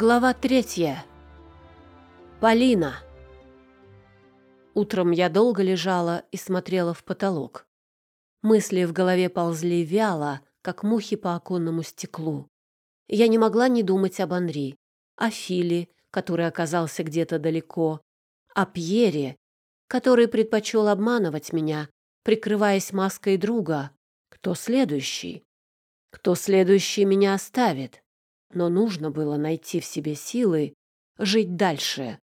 Глава третья. Полина. Утром я долго лежала и смотрела в потолок. Мысли в голове ползли вяло, как мухи по оконному стеклу. Я не могла не думать об Анри, о Филе, который оказался где-то далеко, о Пьере, который предпочел обманывать меня, прикрываясь маской друга. Кто следующий? Кто следующий меня оставит? Но нужно было найти в себе силы жить дальше.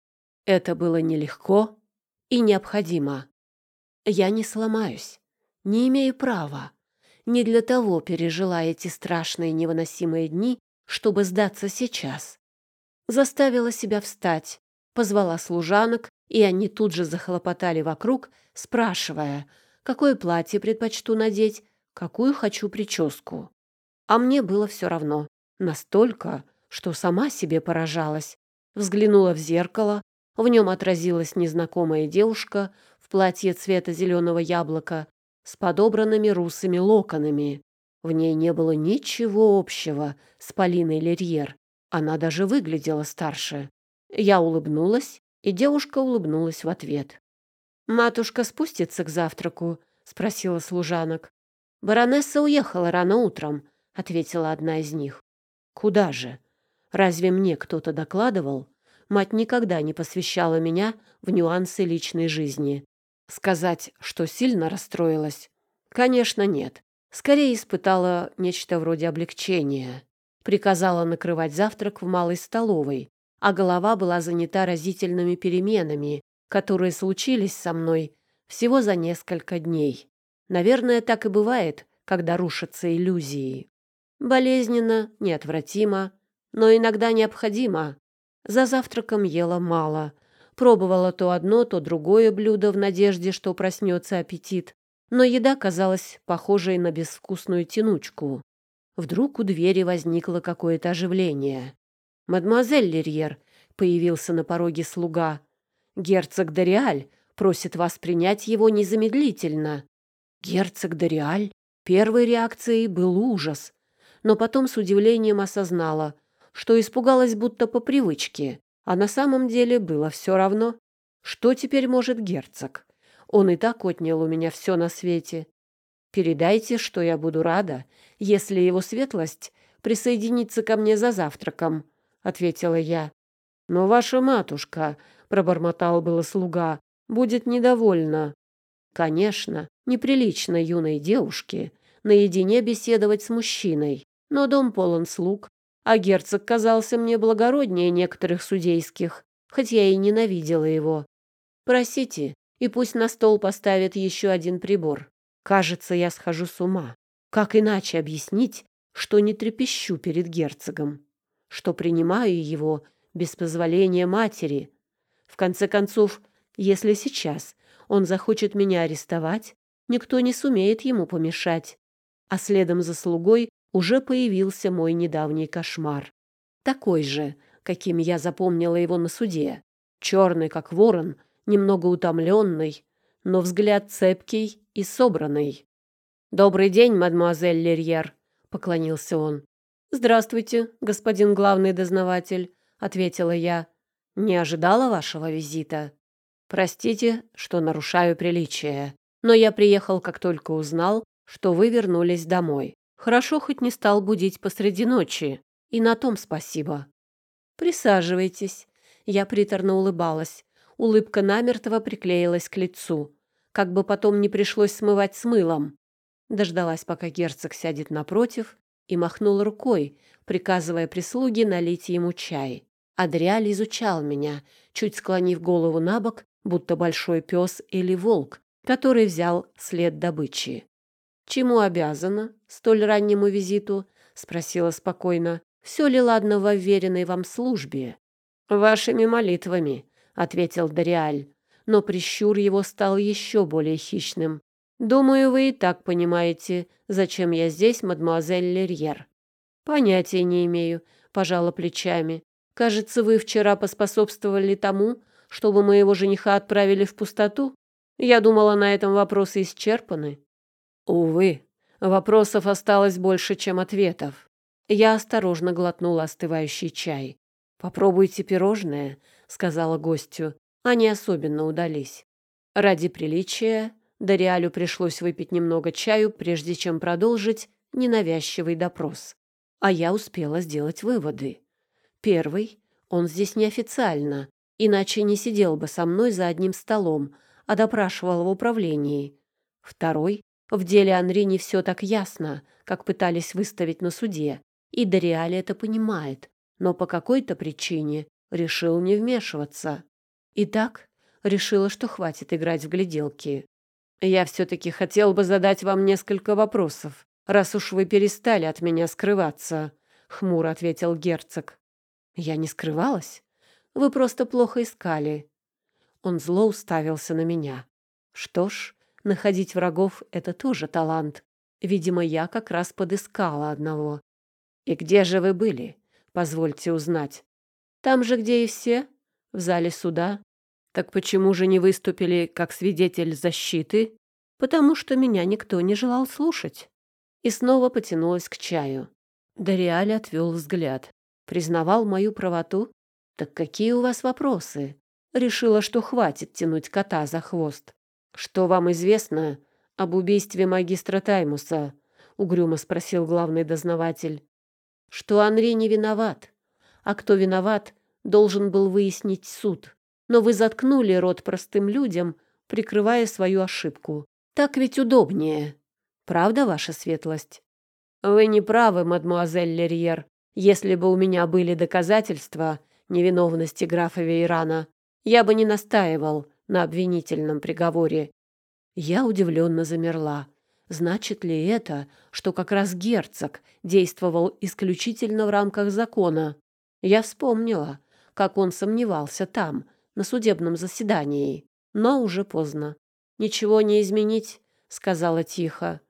Это было нелегко и необходимо. Я не сломаюсь, не имею права. Не для того пережила эти страшные невыносимые дни, чтобы сдаться сейчас. Заставила себя встать, позвала служанок, и они тут же захлопотали вокруг, спрашивая, какое платье предпочту надеть, какую хочу прическу. А мне было все равно. Настолько, что сама себе поражалась. Взглянула в зеркало, в нем отразилась незнакомая девушка в платье цвета зеленого яблока с подобранными русыми локонами. В ней не было ничего общего с Полиной Лерьер. Она даже выглядела старше. Я улыбнулась, и девушка улыбнулась в ответ. «Матушка спустится к завтраку?» — спросила служанок. «Баронесса уехала рано утром», — ответила одна из них. Куда же? Разве мне кто-то докладывал? Мать никогда не посвящала меня в нюансы личной жизни. Сказать, что сильно расстроилась? Конечно, нет. Скорее испытала нечто вроде облегчения. Приказала накрывать завтрак в малой столовой, а голова была занята разительными переменами, которые случились со мной всего за несколько дней. Наверное, так и бывает, когда рушатся иллюзии. Болезненно, неотвратимо, но иногда необходимо. За завтраком ела мало. Пробовала то одно, то другое блюдо в надежде, что проснется аппетит. Но еда казалась похожей на безвкусную тянучку. Вдруг у двери возникло какое-то оживление. «Мадемуазель Лерьер», — появился на пороге слуга. «Герцог Дориаль просит вас принять его незамедлительно». Герцог Дориаль? Первой реакцией был ужас но потом с удивлением осознала, что испугалась будто по привычке, а на самом деле было все равно. Что теперь может герцог? Он и так отнял у меня все на свете. Передайте, что я буду рада, если его светлость присоединится ко мне за завтраком, — ответила я. — Но ваша матушка, — пробормотал было слуга, — будет недовольна. Конечно, неприлично юной девушке наедине беседовать с мужчиной, но дом полон слуг, а герцог казался мне благороднее некоторых судейских, хоть я и ненавидела его. Просите, и пусть на стол поставят еще один прибор. Кажется, я схожу с ума. Как иначе объяснить, что не трепещу перед герцогом, что принимаю его без позволения матери? В конце концов, если сейчас он захочет меня арестовать, никто не сумеет ему помешать. А следом за слугой уже появился мой недавний кошмар. Такой же, каким я запомнила его на суде. Черный, как ворон, немного утомленный, но взгляд цепкий и собранный. «Добрый день, мадемуазель Лерьер», — поклонился он. «Здравствуйте, господин главный дознаватель», — ответила я. «Не ожидала вашего визита. Простите, что нарушаю приличие, но я приехал, как только узнал, что вы вернулись домой. Хорошо хоть не стал будить посреди ночи. И на том спасибо. Присаживайтесь. Я приторно улыбалась. Улыбка намертво приклеилась к лицу. Как бы потом не пришлось смывать с мылом. Дождалась, пока герцог сядет напротив, и махнула рукой, приказывая прислуге налить ему чай. Адриаль изучал меня, чуть склонив голову на бок, будто большой пес или волк, который взял след добычи. «Чему обязана столь раннему визиту?» — спросила спокойно. «Все ли ладно в уверенной вам службе?» «Вашими молитвами», — ответил Дориаль, но прищур его стал еще более хищным. «Думаю, вы и так понимаете, зачем я здесь, мадемуазель Лерьер». «Понятия не имею», — пожала плечами. «Кажется, вы вчера поспособствовали тому, чтобы моего жениха отправили в пустоту. Я думала, на этом вопросы исчерпаны». Увы, вопросов осталось больше, чем ответов. Я осторожно глотнула остывающий чай. «Попробуйте пирожные», — сказала гостю. Они особенно удались. Ради приличия Дориалю пришлось выпить немного чаю, прежде чем продолжить ненавязчивый допрос. А я успела сделать выводы. Первый — он здесь неофициально, иначе не сидел бы со мной за одним столом, а допрашивал в управлении. Второй — в деле Анри не все так ясно, как пытались выставить на суде, и Дориаль это понимает, но по какой-то причине решил не вмешиваться. Итак, решила, что хватит играть в гляделки. Я все-таки хотел бы задать вам несколько вопросов, раз уж вы перестали от меня скрываться, — хмуро ответил герцог. Я не скрывалась. Вы просто плохо искали. Он зло уставился на меня. Что ж, находить врагов — это тоже талант. Видимо, я как раз подыскала одного. И где же вы были? Позвольте узнать. Там же, где и все, в зале суда. Так почему же не выступили как свидетель защиты? Потому что меня никто не желал слушать. И снова потянулась к чаю. Дориаль отвел взгляд. Признавал мою правоту? Так какие у вас вопросы? Решила, что хватит тянуть кота за хвост. Что вам известно об убийстве магистра Таймуса? Угрюмо спросил главный дознаватель что Анри не виноват, а кто виноват, должен был выяснить суд. Но вы заткнули рот простым людям, прикрывая свою ошибку. Так ведь удобнее. Правда, ваша светлость? Вы не правы, мадмуазель Лерьер. Если бы у меня были доказательства невиновности графа Вейрана, я бы не настаивал на обвинительном приговоре. Я удивленно замерла. Значит ли это, что как раз герцог действовал исключительно в рамках закона? Я вспомнила, как он сомневался там, на судебном заседании, но уже поздно. «Ничего не изменить», — сказала тихо.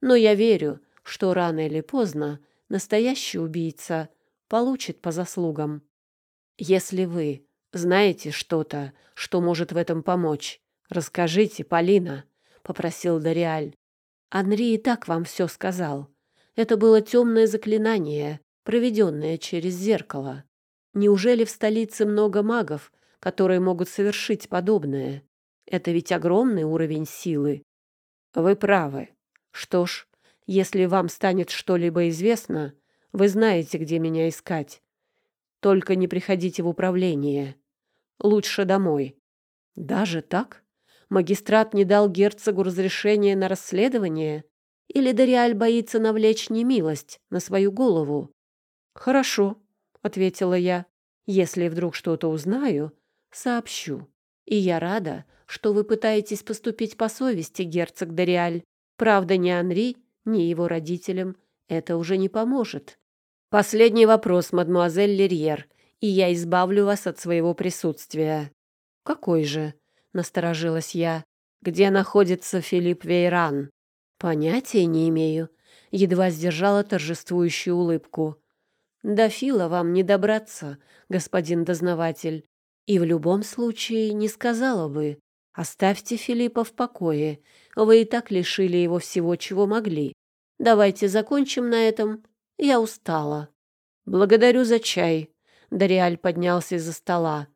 «Но я верю, что рано или поздно настоящий убийца получит по заслугам. Если вы знаете что-то, что может в этом помочь, расскажите, Полина», — попросил Дориаль. Анри и так вам все сказал. Это было темное заклинание, проведенное через зеркало. Неужели в столице много магов, которые могут совершить подобное? Это ведь огромный уровень силы. Вы правы. Что ж, если вам станет что-либо известно, вы знаете, где меня искать. Только не приходите в управление. Лучше домой. Даже так? Магистрат не дал герцогу разрешения на расследование? Или Дориаль боится навлечь немилость на свою голову? «Хорошо», — ответила я. «Если вдруг что-то узнаю, сообщу. И я рада, что вы пытаетесь поступить по совести, герцог Дориаль. Правда, ни Анри, ни его родителям это уже не поможет. Последний вопрос, мадмуазель Лерьер, и я избавлю вас от своего присутствия. Какой же? — насторожилась я. «Где находится Филипп Вейран?» «Понятия не имею», — едва сдержала торжествующую улыбку. «До Фила вам не добраться, господин дознаватель. И в любом случае не сказала бы. Оставьте Филиппа в покое. Вы и так лишили его всего, чего могли. Давайте закончим на этом. Я устала». «Благодарю за чай». Дориаль поднялся из-за стола.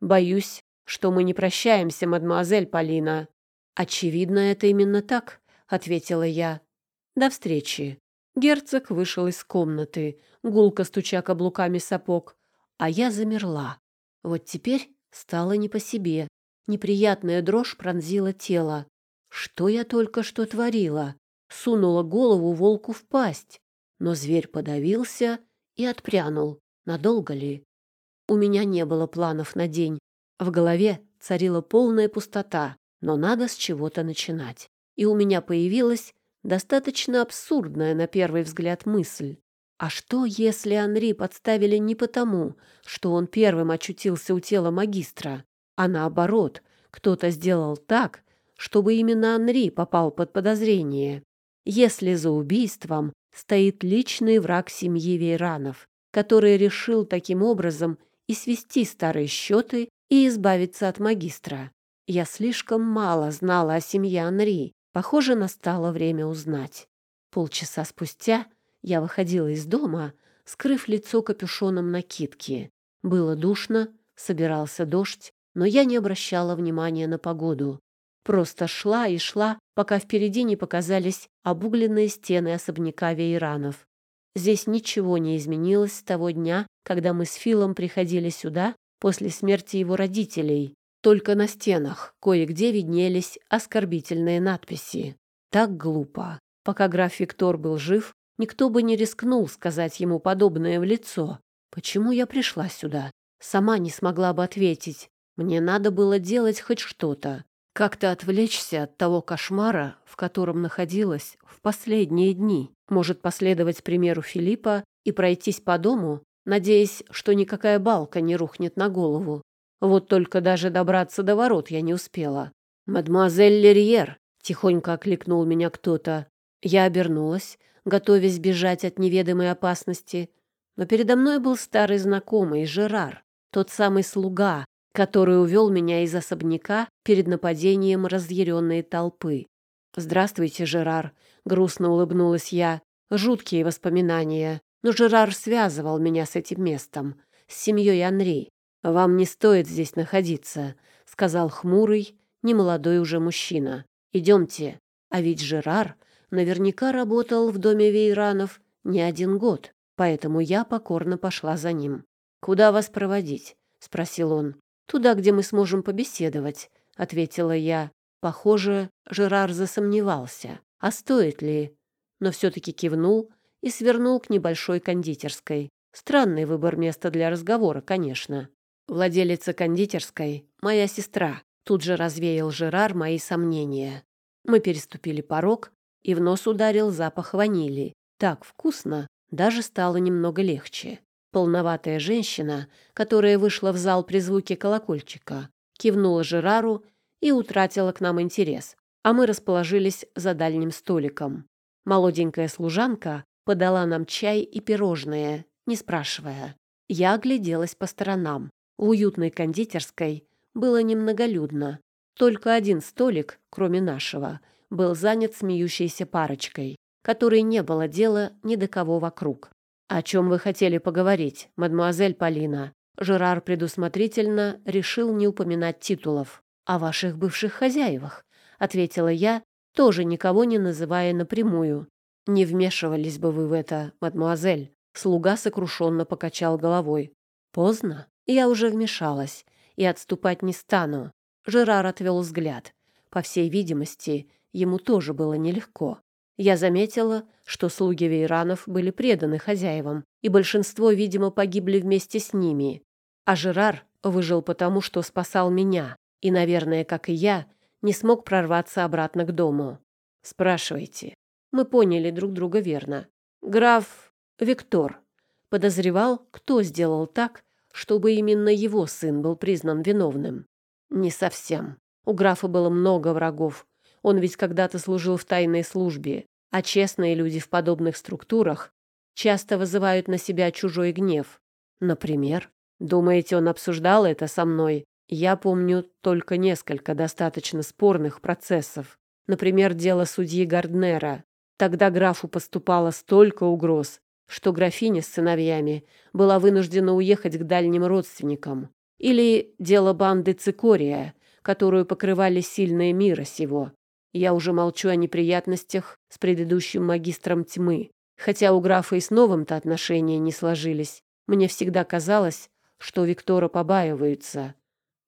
«Боюсь, что мы не прощаемся, мадемуазель Полина. Очевидно, это именно так, ответила я. До встречи. Герцог вышел из комнаты, гулко стуча каблуками сапог, а я замерла. Вот теперь стало не по себе. Неприятная дрожь пронзила тело. Что я только что творила? Сунула голову волку в пасть, но зверь подавился и отпрянул. Надолго ли? У меня не было планов на день, в голове царила полная пустота, но надо с чего-то начинать. И у меня появилась достаточно абсурдная на первый взгляд мысль. А что, если Анри подставили не потому, что он первым очутился у тела магистра, а наоборот, кто-то сделал так, чтобы именно Анри попал под подозрение? Если за убийством стоит личный враг семьи Вейранов, который решил таким образом и свести старые счеты и избавиться от магистра. Я слишком мало знала о семье Анри. Похоже, настало время узнать. Полчаса спустя я выходила из дома, скрыв лицо капюшоном накидки. Было душно, собирался дождь, но я не обращала внимания на погоду. Просто шла и шла, пока впереди не показались обугленные стены особняка Вейранов. Здесь ничего не изменилось с того дня, когда мы с Филом приходили сюда после смерти его родителей. Только на стенах кое-где виднелись оскорбительные надписи. Так глупо. Пока граф Виктор был жив, никто бы не рискнул сказать ему подобное в лицо. Почему я пришла сюда? Сама не смогла бы ответить. Мне надо было делать хоть что-то. Как-то отвлечься от того кошмара, в котором находилась в последние дни. Может последовать примеру Филиппа и пройтись по дому, надеясь, что никакая балка не рухнет на голову. Вот только даже добраться до ворот я не успела. «Мадемуазель Лерьер!» — тихонько окликнул меня кто-то. Я обернулась, готовясь бежать от неведомой опасности, но передо мной был старый знакомый Жерар, тот самый слуга, который увел меня из особняка перед нападением разъяренной толпы. «Здравствуйте, Жерар», — грустно улыбнулась я. Жуткие воспоминания, но Жерар связывал меня с этим местом, с семьей Анри. «Вам не стоит здесь находиться», — сказал хмурый, немолодой уже мужчина. «Идемте». А ведь Жерар наверняка работал в доме Вейранов не один год, поэтому я покорно пошла за ним. «Куда вас проводить?» — спросил он. «Туда, где мы сможем побеседовать», — ответила я. Похоже, Жерар засомневался, а стоит ли, но все-таки кивнул и свернул к небольшой кондитерской. Странный выбор места для разговора, конечно. Владелица кондитерской — моя сестра. Тут же развеял Жерар мои сомнения. Мы переступили порог, и в нос ударил запах ванили. Так вкусно, даже стало немного легче. Полноватая женщина, которая вышла в зал при звуке колокольчика, кивнула Жерару и утратила к нам интерес, а мы расположились за дальним столиком. Молоденькая служанка подала нам чай и пирожные, не спрашивая. Я огляделась по сторонам. В уютной кондитерской было немноголюдно. Только один столик, кроме нашего, был занят смеющейся парочкой, которой не было дела ни до кого вокруг. «О чем вы хотели поговорить, мадемуазель Полина?» Жерар предусмотрительно решил не упоминать титулов. «О ваших бывших хозяевах», — ответила я, тоже никого не называя напрямую. «Не вмешивались бы вы в это, мадемуазель», — слуга сокрушенно покачал головой. «Поздно. Я уже вмешалась и отступать не стану». Жерар отвел взгляд. По всей видимости, ему тоже было нелегко. Я заметила, что слуги Вейранов были преданы хозяевам, и большинство, видимо, погибли вместе с ними. А Жерар выжил потому, что спасал меня, и, наверное, как и я, не смог прорваться обратно к дому. Спрашивайте. Мы поняли друг друга верно. Граф Виктор подозревал, кто сделал так, чтобы именно его сын был признан виновным. Не совсем. У графа было много врагов, он ведь когда-то служил в тайной службе, а честные люди в подобных структурах часто вызывают на себя чужой гнев. Например, думаете, он обсуждал это со мной? Я помню только несколько достаточно спорных процессов. Например, дело судьи Гарднера. Тогда графу поступало столько угроз, что графиня с сыновьями была вынуждена уехать к дальним родственникам. Или дело банды Цикория, которую покрывали сильные мира сего. Я уже молчу о неприятностях с предыдущим магистром тьмы. Хотя у графа и с новым-то отношения не сложились. Мне всегда казалось, что Виктора побаиваются.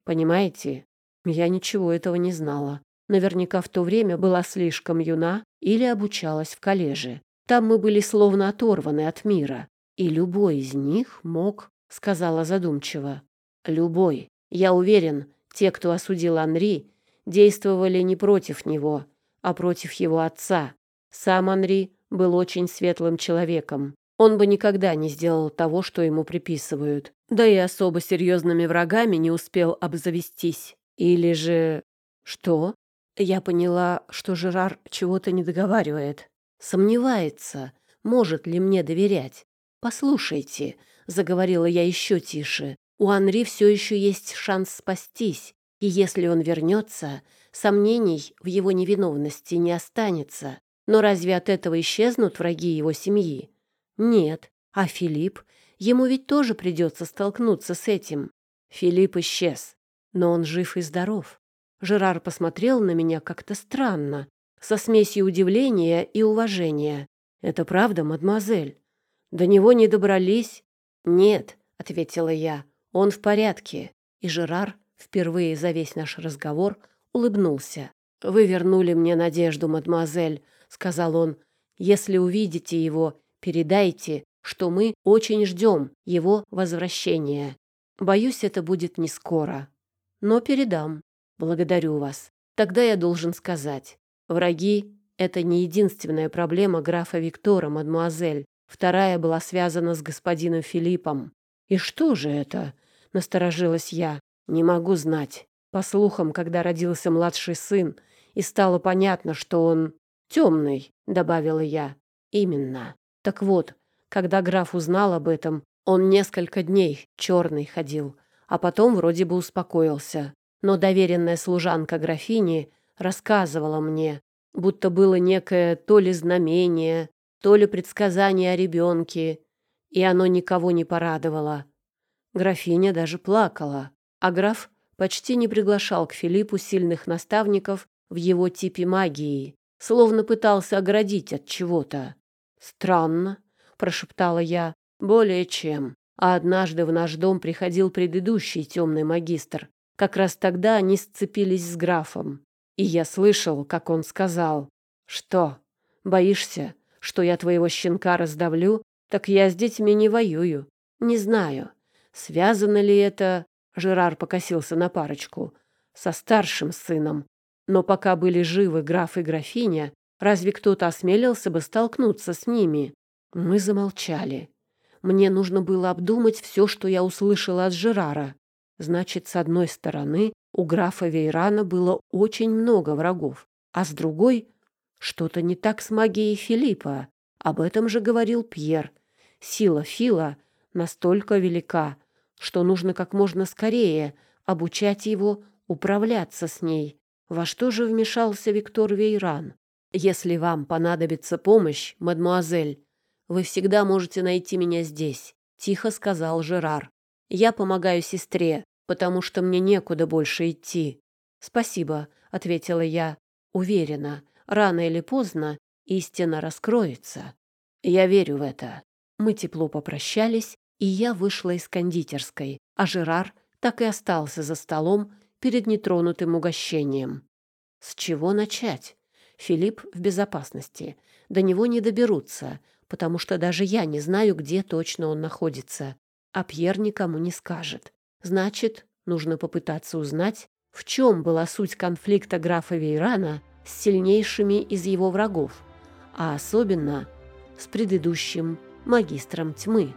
Понимаете? Я ничего этого не знала. Наверняка в то время была слишком юна или обучалась в коллеже. Там мы были словно оторваны от мира. И любой из них мог, сказала задумчиво. Любой. Я уверен, те, кто осудил Анри, действовали не против него, а против его отца. Сам Анри был очень светлым человеком. Он бы никогда не сделал того, что ему приписывают. Да и особо серьезными врагами не успел обзавестись. Или же... Что? Я поняла, что Жерар чего-то не договаривает. Сомневается, может ли мне доверять. «Послушайте», — заговорила я еще тише, — «у Анри все еще есть шанс спастись. И если он вернется, сомнений в его невиновности не останется. Но разве от этого исчезнут враги его семьи? Нет. А Филипп? Ему ведь тоже придется столкнуться с этим. Филипп исчез, но он жив и здоров. Жерар посмотрел на меня как-то странно, со смесью удивления и уважения. «Это правда, мадемуазель? До него не добрались?» «Нет», — ответила я, — «он в порядке». И Жерар впервые за весь наш разговор улыбнулся. «Вы вернули мне надежду, мадемуазель», — сказал он. «Если увидите его, передайте, что мы очень ждем его возвращения. Боюсь, это будет не скоро. Но передам. Благодарю вас. Тогда я должен сказать. Враги — это не единственная проблема графа Виктора, мадемуазель. Вторая была связана с господином Филиппом. «И что же это?» — насторожилась я. «Не могу знать. По слухам, когда родился младший сын, и стало понятно, что он темный», — добавила я. «Именно. Так вот, когда граф узнал об этом, он несколько дней черный ходил, а потом вроде бы успокоился. Но доверенная служанка графини рассказывала мне, будто было некое то ли знамение, то ли предсказание о ребенке, и оно никого не порадовало. Графиня даже плакала, а граф почти не приглашал к Филиппу сильных наставников в его типе магии, словно пытался оградить от чего-то. «Странно», — прошептала я, — «более чем. А однажды в наш дом приходил предыдущий темный магистр. Как раз тогда они сцепились с графом. И я слышал, как он сказал, «Что, боишься, что я твоего щенка раздавлю? Так я с детьми не воюю. Не знаю, связано ли это...» Жерар покосился на парочку. «Со старшим сыном. Но пока были живы граф и графиня, разве кто-то осмелился бы столкнуться с ними?» Мы замолчали. Мне нужно было обдумать все, что я услышала от Жерара. Значит, с одной стороны, у графа Вейрана было очень много врагов, а с другой — что-то не так с магией Филиппа. Об этом же говорил Пьер. Сила Фила настолько велика, что нужно как можно скорее обучать его управляться с ней. Во что же вмешался Виктор Вейран? «Если вам понадобится помощь, мадмуазель, вы всегда можете найти меня здесь», — тихо сказал Жерар. «Я помогаю сестре, потому что мне некуда больше идти». «Спасибо», — ответила я. «Уверена, рано или поздно истина раскроется. Я верю в это». Мы тепло попрощались, и я вышла из кондитерской, а Жерар так и остался за столом перед нетронутым угощением. С чего начать? Филипп в безопасности. До него не доберутся, потому что даже я не знаю, где точно он находится. А Пьер никому не скажет. Значит, нужно попытаться узнать, в чем была суть конфликта графа Вейрана с сильнейшими из его врагов, а особенно с предыдущим магистром тьмы.